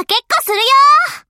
かけ。っ